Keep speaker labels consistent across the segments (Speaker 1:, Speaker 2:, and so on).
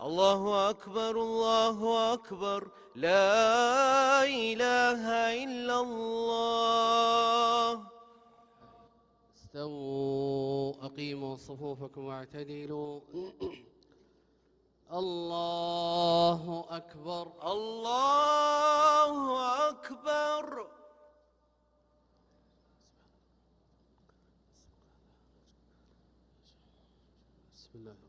Speaker 1: الله أكبر الله أكبر. لا إله إلا الله.
Speaker 2: استووا أقيموا صفوفكم واعتدلوا. الله أكبر.
Speaker 1: الله أكبر
Speaker 2: بسم الله الرحمن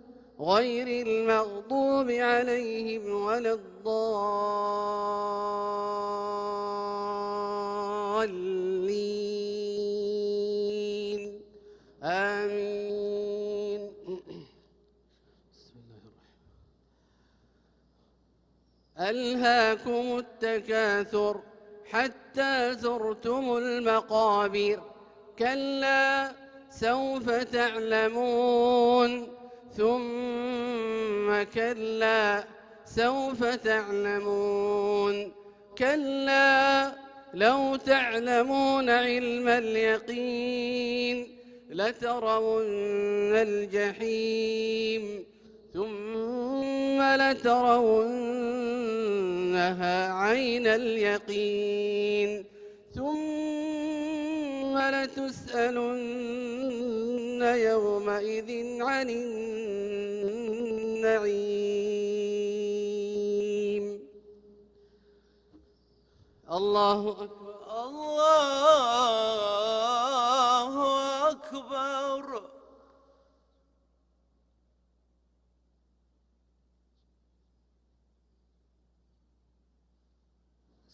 Speaker 2: غير المغضوب عليهم ولا الضالين. آمين. بسم الله الرحمن ألهاكم التكاثر حتى زرتم المقابر. كلا سوف تعلمون. ثم كلا سوف تعلمون. كلا لو تعلمون علم اليقين لترون الجحيم. ثم لترونها عين اليقين. ثم لتسألن يومئذ عن النعيم. الله أكبر.
Speaker 1: الله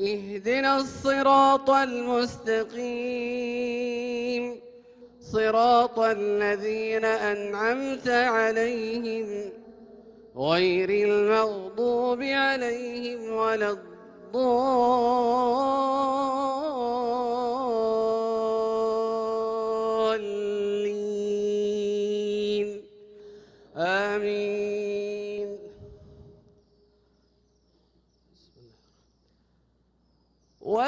Speaker 2: اهدنا الصراط المستقيم. صراط الذين أنعمت عليهم. غير المغضوب عليهم ولا الضالين. آمين.